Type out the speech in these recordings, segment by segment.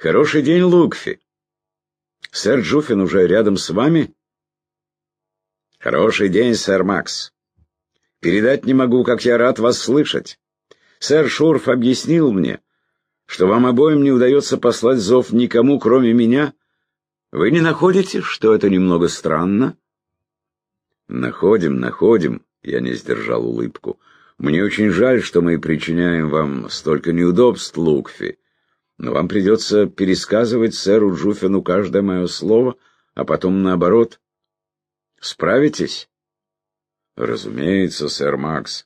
Хороший день, Лукфи. Сэр Джуфин уже рядом с вами? Хороший день, сэр Макс. Передать не могу, как я рад вас слышать. Сэр Шурф объяснил мне, что вам обоим не удается послать зов никому, кроме меня. Вы не находите, что это немного странно? Находим, находим, я не сдержал улыбку. Мне очень жаль, что мы причиняем вам столько неудобств, Лукфи. Но вам придется пересказывать сэру Джуфину каждое мое слово, а потом наоборот. Справитесь? Разумеется, сэр Макс.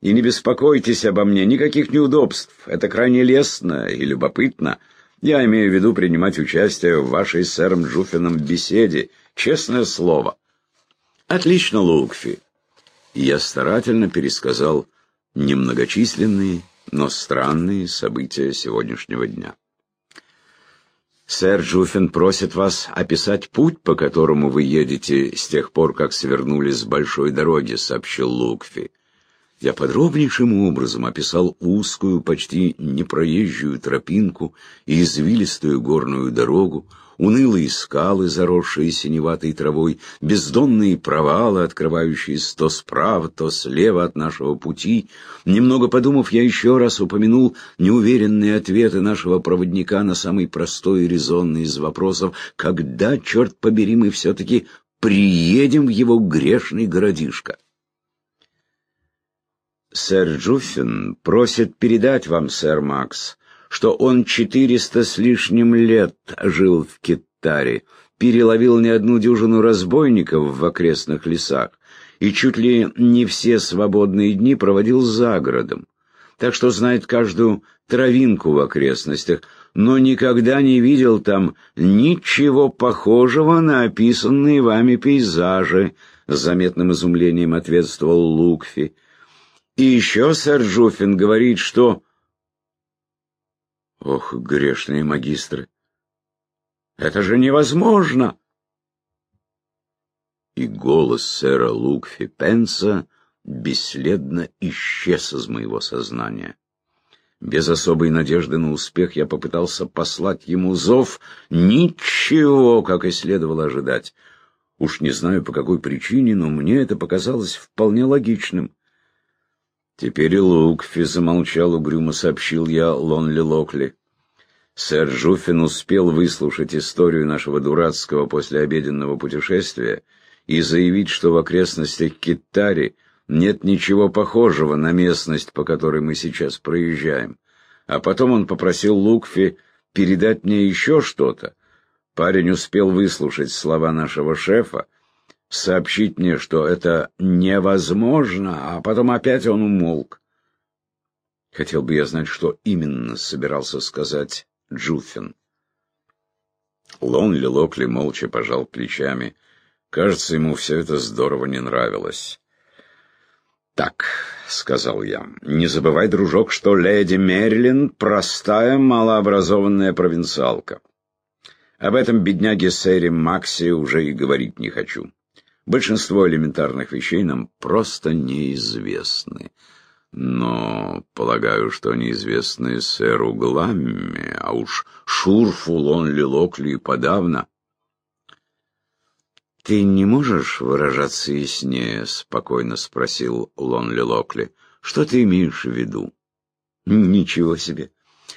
И не беспокойтесь обо мне, никаких неудобств. Это крайне лестно и любопытно. Я имею в виду принимать участие в вашей с сэром Джуфином беседе. Честное слово. Отлично, Лукфи. Я старательно пересказал немногочисленные, но странные события сегодняшнего дня. Сэр Джуфин просит вас описать путь, по которому вы едете с тех пор, как свернули с большой дороги, сообщил Лукфи. Я подробнейшим образом описал узкую, почти непроезжую тропинку и извилистую горную дорогу, унылые скалы, заросшие синеватой травой, бездонные провалы, открывающиеся то справа, то слева от нашего пути. Немного подумав, я еще раз упомянул неуверенные ответы нашего проводника на самый простой и резонный из вопросов «Когда, черт побери, мы все-таки приедем в его грешный городишко?» «Сэр Джуффин просит передать вам, сэр Макс, что он четыреста с лишним лет жил в Китаре, переловил не одну дюжину разбойников в окрестных лесах и чуть ли не все свободные дни проводил за городом, так что знает каждую травинку в окрестностях, но никогда не видел там ничего похожего на описанные вами пейзажи, с заметным изумлением ответствовал Лукфи. И еще сэр Джуфин говорит, что Ох, грешные магистры! Это же невозможно! И голос сэра Лукфи Пенса бесследно исчез из моего сознания. Без особой надежды на успех я попытался послать ему зов. Ничего, как и следовало ожидать. Уж не знаю по какой причине, но мне это показалось вполне логичным. Теперь и Лукфи замолчал угрюмо, сообщил я Лонли Локли. Сэр Жуфин успел выслушать историю нашего дурацкого послеобеденного путешествия и заявить, что в окрестностях Китари нет ничего похожего на местность, по которой мы сейчас проезжаем. А потом он попросил Лукфи передать мне еще что-то. Парень успел выслушать слова нашего шефа, сообщить мне, что это невозможно, а потом опять он умолк. Хотел бы я знать, что именно собирался сказать Джуффин. Лонли Локли молча пожал плечами. Кажется, ему все это здорово не нравилось. «Так», — сказал я, — «не забывай, дружок, что леди Мерлин — простая, малообразованная провинциалка. Об этом бедняге Сэре Макси уже и говорить не хочу. Большинство элементарных вещей нам просто неизвестны. Но полагаю, что они известны сэру Гламме, а уж Шурфу Лонли Локли и подавно. «Ты не можешь выражаться яснее?» — спокойно спросил Лонли Локли. «Что ты имеешь в виду?» «Ничего себе!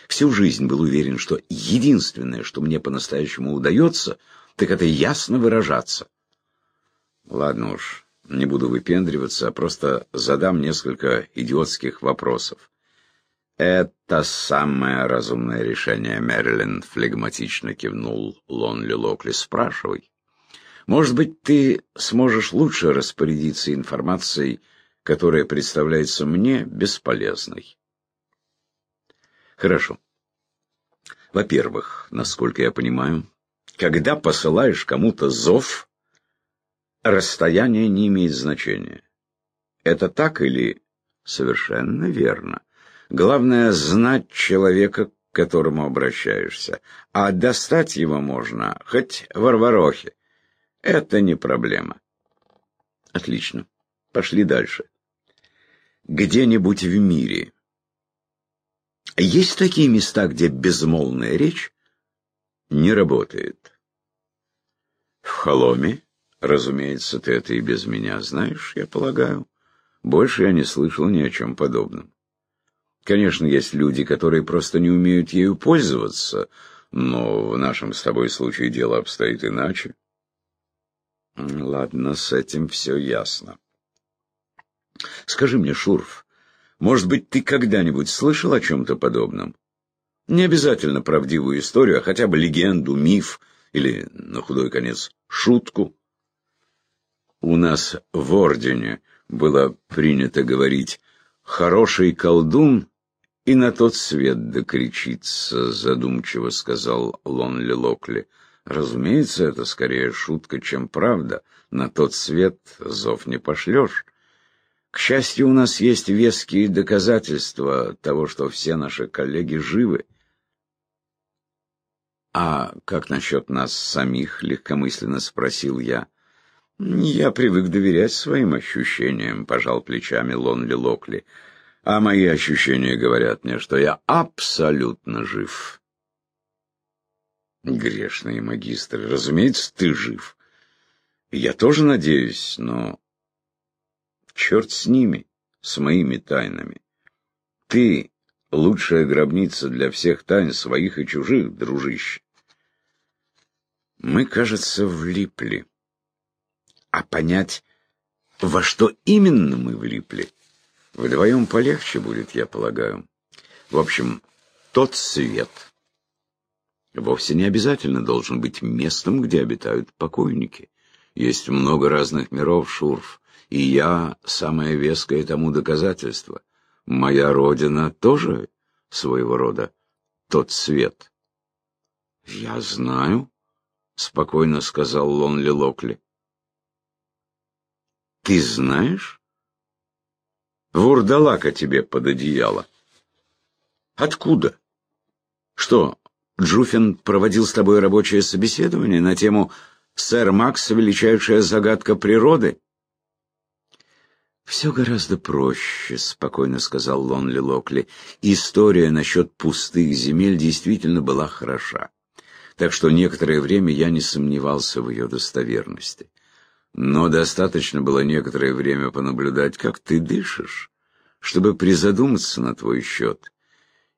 Всю жизнь был уверен, что единственное, что мне по-настоящему удается, так это ясно выражаться. Ладно уж, не буду выпендриваться, а просто задам несколько идиотских вопросов. «Это самое разумное решение, Мэрилин», — флегматично кивнул Лонли Локли. «Спрашивай. Может быть, ты сможешь лучше распорядиться информацией, которая представляется мне бесполезной». «Хорошо. Во-первых, насколько я понимаю, когда посылаешь кому-то зов, расстояние не имеет значения. Это так или совершенно верно? Главное знать человека, к которому обращаешься, а достать его можно хоть в Арварохе. Это не проблема. Отлично. Пошли дальше. Где-нибудь в мире есть такие места, где безмолвная речь не работает. В холоме, разумеется, ты это и без меня знаешь, я полагаю. Больше я не слышал ни о чем подобном. Конечно, есть люди, которые просто не умеют ею пользоваться, но в нашем с тобой случае дело обстоит иначе. Ладно, с этим все ясно. Скажи мне, Шурф, может быть, ты когда-нибудь слышал о чем-то подобном? Не обязательно правдивую историю, а хотя бы легенду, миф или, на худой конец, шутку. У нас в Ордене было принято говорить «хороший колдун и на тот свет докричится», — задумчиво сказал Лонли Локли. «Разумеется, это скорее шутка, чем правда. На тот свет зов не пошлешь». К счастью, у нас есть веские доказательства того, что все наши коллеги живы. «А как насчет нас самих?» — легкомысленно спросил я. «Я привык доверять своим ощущениям», — пожал плечами Лонли Локли. «А мои ощущения говорят мне, что я абсолютно жив». «Грешные магистры, разумеется, ты жив. Я тоже надеюсь, но...» «Черт с ними, с моими тайнами. Ты лучшая гробница для всех тайн своих и чужих, дружище. Мы, кажется, влипли. А понять, во что именно мы влипли, вдвоем полегче будет, я полагаю. В общем, тот свет вовсе не обязательно должен быть местом, где обитают покойники. Есть много разных миров, Шурф, и я самое веское тому доказательство. Моя родина тоже своего рода тот свет. Я знаю, спокойно сказал Лонли Локли. Ты знаешь? Вурдалака тебе под одеяло. Откуда? Что, Джуфин проводил с тобой рабочее собеседование на тему «Сэр Макс — величайшая загадка природы»? «Все гораздо проще», — спокойно сказал Лонли Локли. «История насчет пустых земель действительно была хороша, так что некоторое время я не сомневался в ее достоверности. Но достаточно было некоторое время понаблюдать, как ты дышишь, чтобы призадуматься на твой счет.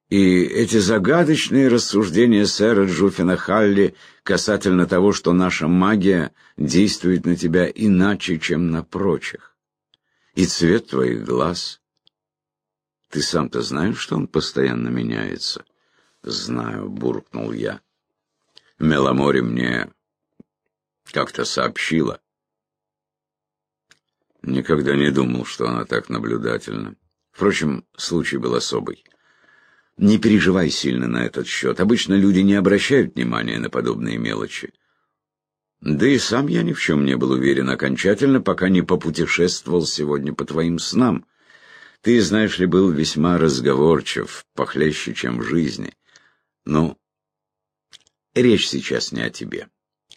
И эти загадочные рассуждения сэра Джуфина Халли касательно того, что наша магия действует на тебя иначе, чем на прочих и цвет твоих глаз. Ты сам-то знаешь, что он постоянно меняется? Знаю, буркнул я. Меломори мне как-то сообщила. Никогда не думал, что она так наблюдательна. Впрочем, случай был особый. Не переживай сильно на этот счет. Обычно люди не обращают внимания на подобные мелочи. Да и сам я ни в чем не был уверен окончательно, пока не попутешествовал сегодня по твоим снам. Ты, знаешь ли, был весьма разговорчив, похлеще, чем в жизни. Но речь сейчас не о тебе.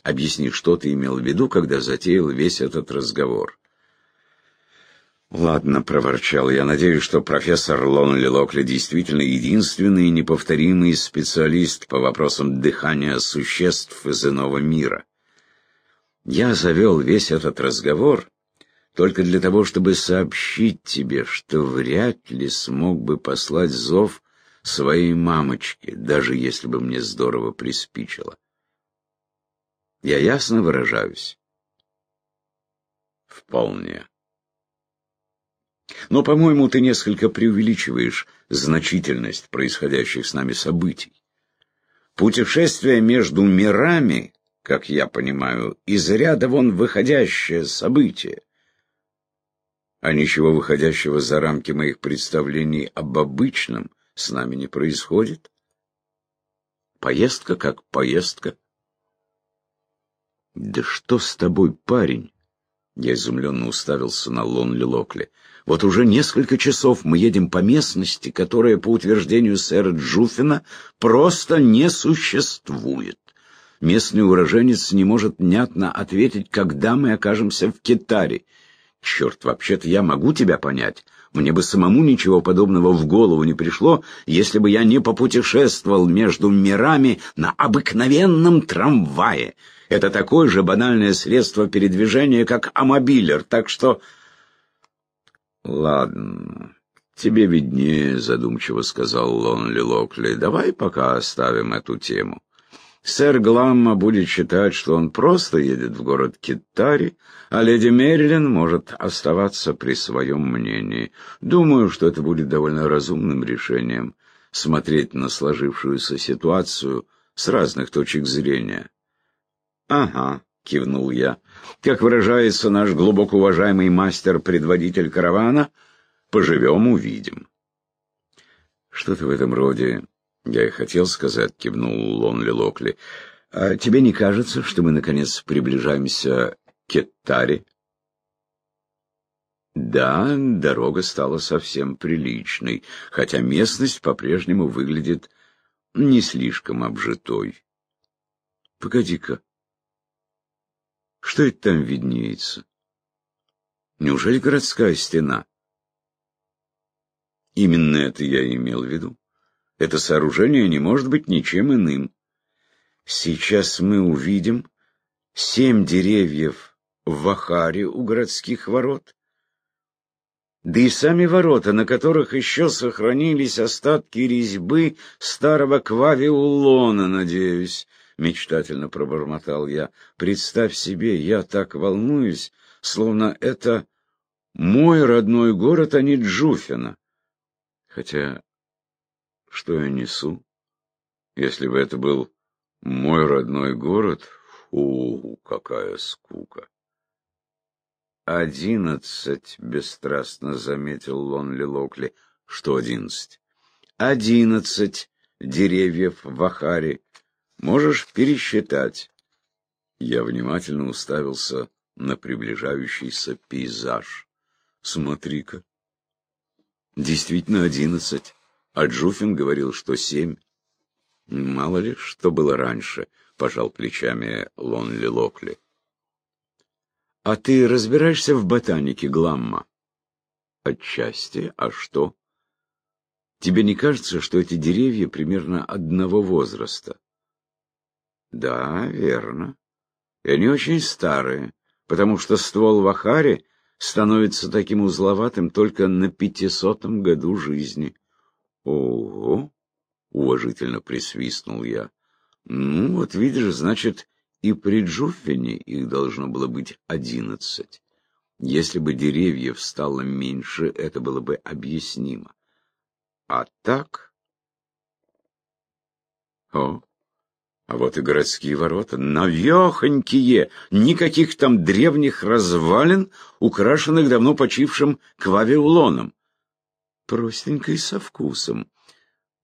Объясни, что ты имел в виду, когда затеял весь этот разговор. «Ладно», — проворчал я, — «надеюсь, что профессор Лонли Локли действительно единственный и неповторимый специалист по вопросам дыхания существ из иного мира». Я завел весь этот разговор только для того, чтобы сообщить тебе, что вряд ли смог бы послать зов своей мамочке, даже если бы мне здорово приспичило. Я ясно выражаюсь? Вполне. Но, по-моему, ты несколько преувеличиваешь значительность происходящих с нами событий. Путешествие между мирами как я понимаю, из ряда вон выходящее событие. А ничего выходящего за рамки моих представлений об обычном с нами не происходит. Поездка как поездка. «Да что с тобой, парень?» Я изумленно уставился на Лонли Локли. «Вот уже несколько часов мы едем по местности, которая, по утверждению сэра Джуфина, просто не существует местный уроженец не может внятно ответить, когда мы окажемся в Китаре. Черт, вообще-то я могу тебя понять. Мне бы самому ничего подобного в голову не пришло, если бы я не попутешествовал между мирами на обыкновенном трамвае. Это такое же банальное средство передвижения, как амобилер, так что... Ладно, тебе виднее, задумчиво сказал Лонли Локли. Давай пока оставим эту тему. Сэр Гламма будет считать, что он просто едет в город Китари, а леди Мерилин может оставаться при своем мнении. Думаю, что это будет довольно разумным решением — смотреть на сложившуюся ситуацию с разных точек зрения. «Ага», — кивнул я, — «как выражается наш глубоко уважаемый мастер-предводитель каравана, поживем — увидим». Что-то в этом роде «Я и хотел сказать», — кивнул Лонли Локли. «А тебе не кажется, что мы, наконец, приближаемся к Кеттаре?» Да, дорога стала совсем приличной, хотя местность по-прежнему выглядит не слишком обжитой. Погоди-ка. Что это там виднеется? Неужели городская стена? Именно это я имел в виду. Это сооружение не может быть ничем иным. Сейчас мы увидим семь деревьев в Вахаре у городских ворот. Да и сами ворота, на которых еще сохранились остатки резьбы старого Квави-Улона, надеюсь, — мечтательно пробормотал я. Представь себе, я так волнуюсь, словно это мой родной город, а не Джуфина. Хотя что я несу? Если бы это был мой родной город, фу, какая скука. «Одиннадцать», — бесстрастно заметил Лонли Локли. «Что одиннадцать?» «Одиннадцать деревьев в Ахаре. Можешь пересчитать». Я внимательно уставился на приближающийся пейзаж. «Смотри-ка, действительно одиннадцать». А Джуфин говорил, что семь. Мало ли, что было раньше, пожал плечами Лонли Локли. А ты разбираешься в ботанике, Гламма? Отчасти. А что? Тебе не кажется, что эти деревья примерно одного возраста? Да, верно. И они очень старые, потому что ствол в Ахаре становится таким узловатым только на пятисотом году жизни. Ого! Уважительно присвистнул я. Ну, вот видишь, значит, и при Джуффине их должно было быть одиннадцать. Если бы деревьев стало меньше, это было бы объяснимо. А так... О, а вот и городские ворота, навехонькие, никаких там древних развалин, украшенных давно почившим квавиулоном простенько и со вкусом.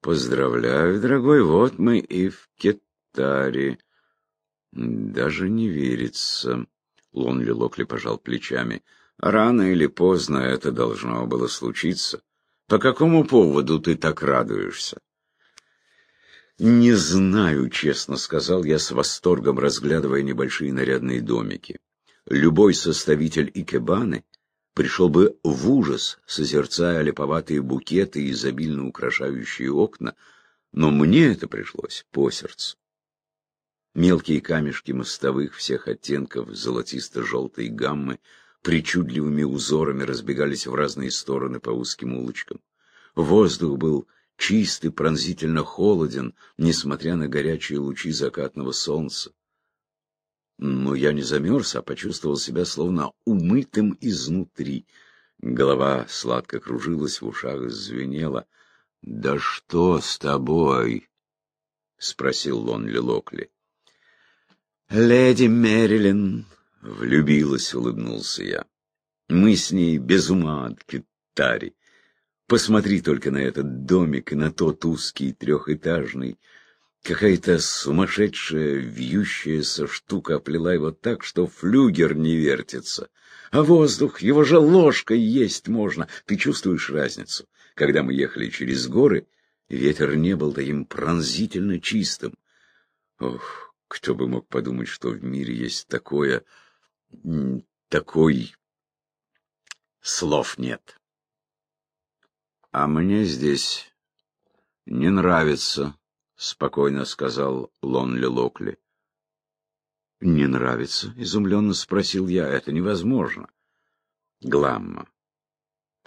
Поздравляю, дорогой, вот мы и в Кетаре. Даже не верится. Лонли Локли пожал плечами. Рано или поздно это должно было случиться. По какому поводу ты так радуешься? Не знаю, честно сказал я с восторгом, разглядывая небольшие нарядные домики. Любой составитель икебаны пришел бы в ужас, созерцая липоватые букеты и изобильно украшающие окна, но мне это пришлось по сердцу. Мелкие камешки мостовых всех оттенков золотисто-желтой гаммы причудливыми узорами разбегались в разные стороны по узким улочкам. Воздух был чистый, пронзительно холоден, несмотря на горячие лучи закатного солнца. Но я не замерз, а почувствовал себя словно умытым изнутри. Голова сладко кружилась, в ушах звенела. «Да что с тобой?» — спросил Лонли Локли. «Леди Мэрилин влюбилась», — улыбнулся я. «Мы с ней без ума от Китари. Посмотри только на этот домик и на тот узкий трехэтажный. Какая-то сумасшедшая вьющаяся штука оплела его так, что флюгер не вертится. А воздух, его же ложкой есть можно. Ты чувствуешь разницу? Когда мы ехали через горы, ветер не был таким пронзительно чистым. Ох, кто бы мог подумать, что в мире есть такое... такой... Слов нет. А мне здесь не нравится, — спокойно сказал Лонли Локли. «Не нравится?» — изумленно спросил я. «Это невозможно». «Гламма,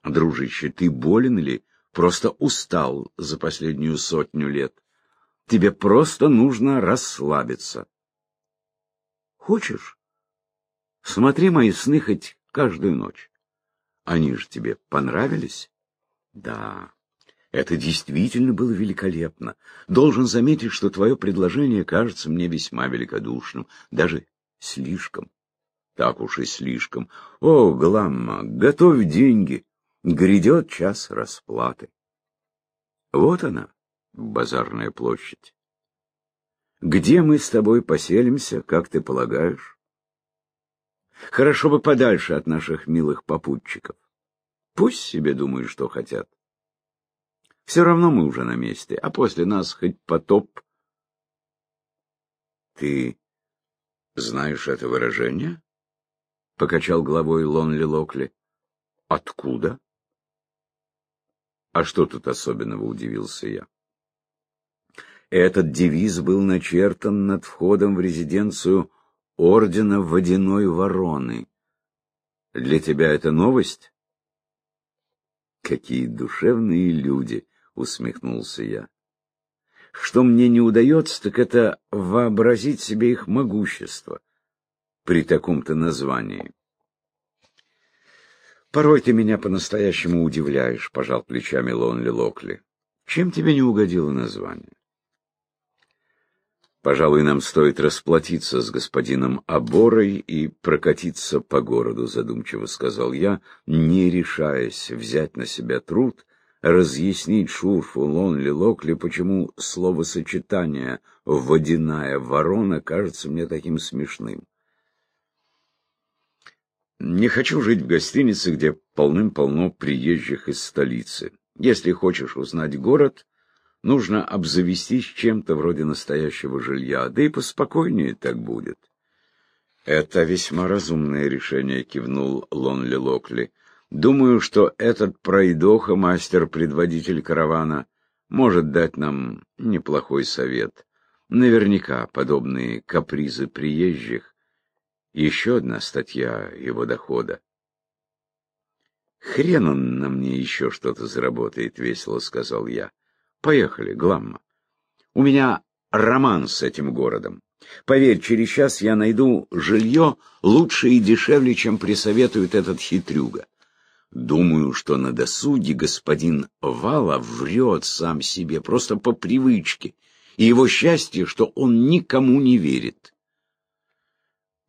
дружище, ты болен или просто устал за последнюю сотню лет? Тебе просто нужно расслабиться». «Хочешь? Смотри мои сны хоть каждую ночь. Они же тебе понравились?» «Да». Это действительно было великолепно. Должен заметить, что твое предложение кажется мне весьма великодушным, даже слишком. Так уж и слишком. О, Гламма, готовь деньги. Грядет час расплаты. Вот она, базарная площадь. Где мы с тобой поселимся, как ты полагаешь? Хорошо бы подальше от наших милых попутчиков. Пусть себе думают, что хотят. Все равно мы уже на месте, а после нас хоть потоп. Ты знаешь это выражение? Покачал головой Лонли Локли. Откуда? А что тут особенного, удивился я. Этот девиз был начертан над входом в резиденцию ордена Водяной Вороны. Для тебя это новость? Какие душевные люди! — усмехнулся я. Что мне не удается, так это вообразить себе их могущество при таком-то названии. Порой ты меня по-настоящему удивляешь, — пожал плечами Лонли Локли. Чем тебе не угодило название? Пожалуй, нам стоит расплатиться с господином Аборой и прокатиться по городу, задумчиво сказал я, не решаясь взять на себя труд разъяснить Шурфу Лонли Локли, почему словосочетание «водяная ворона» кажется мне таким смешным. Не хочу жить в гостинице, где полным-полно приезжих из столицы. Если хочешь узнать город, нужно обзавестись чем-то вроде настоящего жилья, да и поспокойнее так будет. Это весьма разумное решение, кивнул Лонли Локли. Думаю, что этот пройдоха, мастер-предводитель каравана, может дать нам неплохой совет. Наверняка подобные капризы приезжих — еще одна статья его дохода. «Хрен он на мне еще что-то заработает», — весело сказал я. «Поехали, Гламма. У меня роман с этим городом. Поверь, через час я найду жилье лучше и дешевле, чем присоветует этот хитрюга. Думаю, что на досуге господин Вала врет сам себе, просто по привычке, и его счастье, что он никому не верит.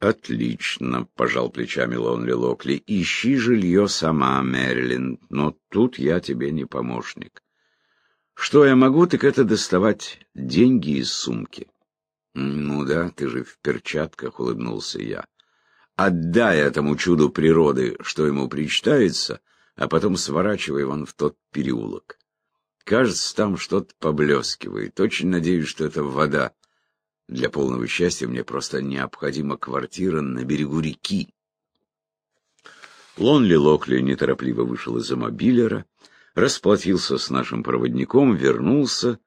«Отлично», — пожал плечами Лонли Локли, — «ищи жилье сама, Мэрилин, но тут я тебе не помощник. Что я могу, так это доставать деньги из сумки». «Ну да, ты же в перчатках», — улыбнулся я отдай этому чуду природы, что ему причитается, а потом сворачивай вон в тот переулок. Кажется, там что-то поблескивает. Очень надеюсь, что это вода. Для полного счастья мне просто необходима квартира на берегу реки. Лонли Локли неторопливо вышел из-за мобилера, расплатился с нашим проводником, вернулся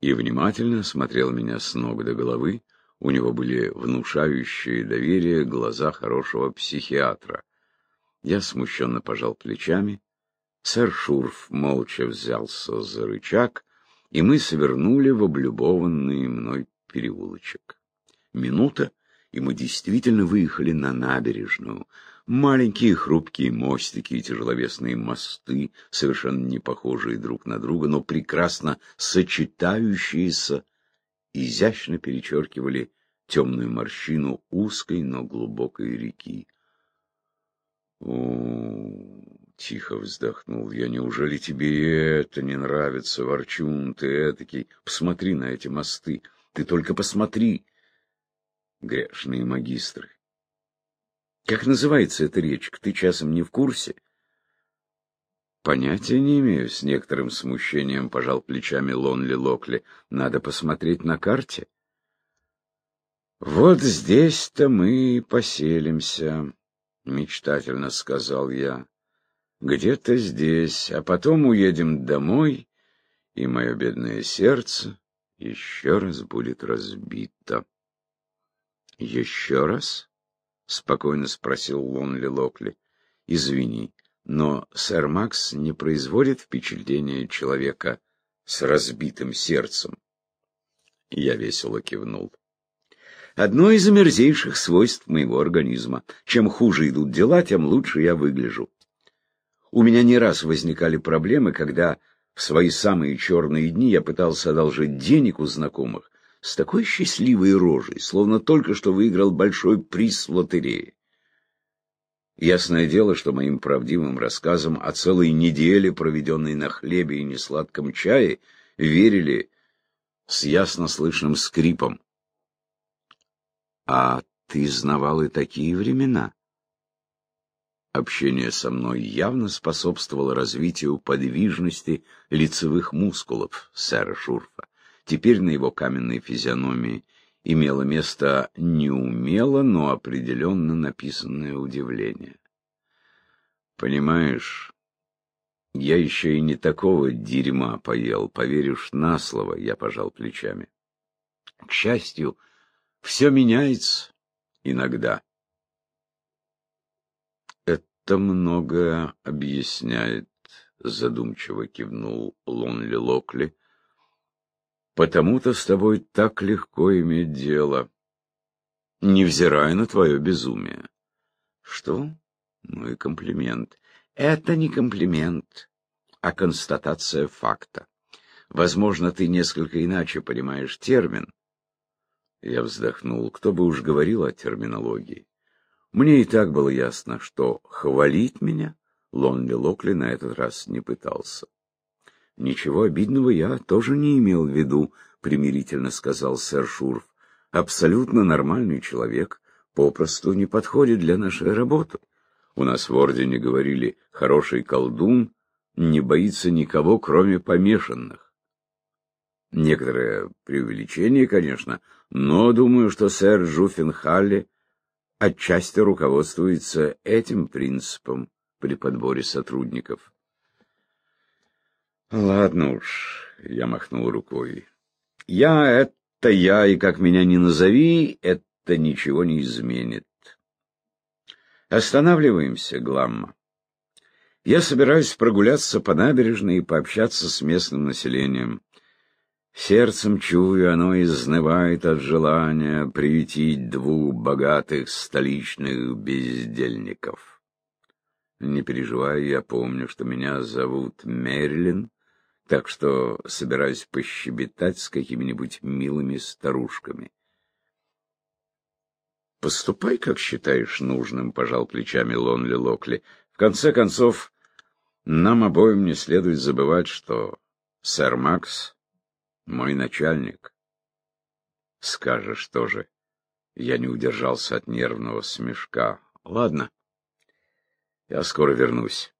и внимательно смотрел меня с ног до головы, у него были внушающие доверие глаза хорошего психиатра. Я смущенно пожал плечами. Сэр Шурф молча взялся за рычаг, и мы свернули в облюбованный мной переулочек. Минута, и мы действительно выехали на набережную. Маленькие хрупкие мостики и тяжеловесные мосты, совершенно не похожие друг на друга, но прекрасно сочетающиеся изящно перечеркивали темную морщину узкой, но глубокой реки. О, тихо вздохнул я, неужели тебе это не нравится, ворчун ты этакий? Посмотри на эти мосты, ты только посмотри, грешные магистры. Как называется эта речка, ты часом не в курсе? Понятия не имею, с некоторым смущением пожал плечами Лонли Локли. Надо посмотреть на карте. Вот здесь-то мы и поселимся, мечтательно сказал я. Где-то здесь, а потом уедем домой, и мое бедное сердце еще раз будет разбито. Еще раз? — спокойно спросил Лонли Локли. — Извини, но сэр Макс не производит впечатления человека с разбитым сердцем. Я весело кивнул. Одно из мерзейших свойств моего организма. Чем хуже идут дела, тем лучше я выгляжу. У меня не раз возникали проблемы, когда в свои самые черные дни я пытался одолжить денег у знакомых с такой счастливой рожей, словно только что выиграл большой приз в лотерее. Ясное дело, что моим правдивым рассказам о целой неделе, проведенной на хлебе и несладком чае, верили с ясно слышным скрипом. А ты знавал и такие времена. Общение со мной явно способствовало развитию подвижности лицевых мускулов сэра Шурфа. Теперь на его каменной физиономии имело место неумело, но определенно написанное удивление. Понимаешь, я еще и не такого дерьма поел, поверишь на слово, я пожал плечами. К счастью, все меняется иногда. Это многое объясняет, задумчиво кивнул Лонли Локли. Потому-то с тобой так легко иметь дело, невзирая на твое безумие. Что? Ну и комплимент. Это не комплимент, а констатация факта. Возможно, ты несколько иначе понимаешь термин. Я вздохнул. Кто бы уж говорил о терминологии. Мне и так было ясно, что хвалить меня Лонли Локли на этот раз не пытался. «Ничего обидного я тоже не имел в виду», — примирительно сказал сэр Шурф. «Абсолютно нормальный человек, попросту не подходит для нашей работы. У нас в Ордене говорили, хороший колдун не боится никого, кроме помешанных. Некоторое преувеличение, конечно, но думаю, что сэр Жуффенхалли отчасти руководствуется этим принципом при подборе сотрудников. Ладно уж, я махнул рукой. Я — это я, и как меня ни назови, это ничего не изменит. Останавливаемся, Гламма. Я собираюсь прогуляться по набережной и пообщаться с местным населением. Сердцем чую, оно изнывает от желания приютить двух богатых столичных бездельников. Не переживай, я помню, что меня зовут Мерлин, так что собираюсь пощебетать с какими-нибудь милыми старушками. «Поступай, как считаешь нужным», — пожал плечами Лонли Локли. «В конце концов, нам обоим не следует забывать, что сэр Макс — мой начальник». «Скажешь тоже». Я не удержался от нервного смешка. «Ладно, я скоро вернусь».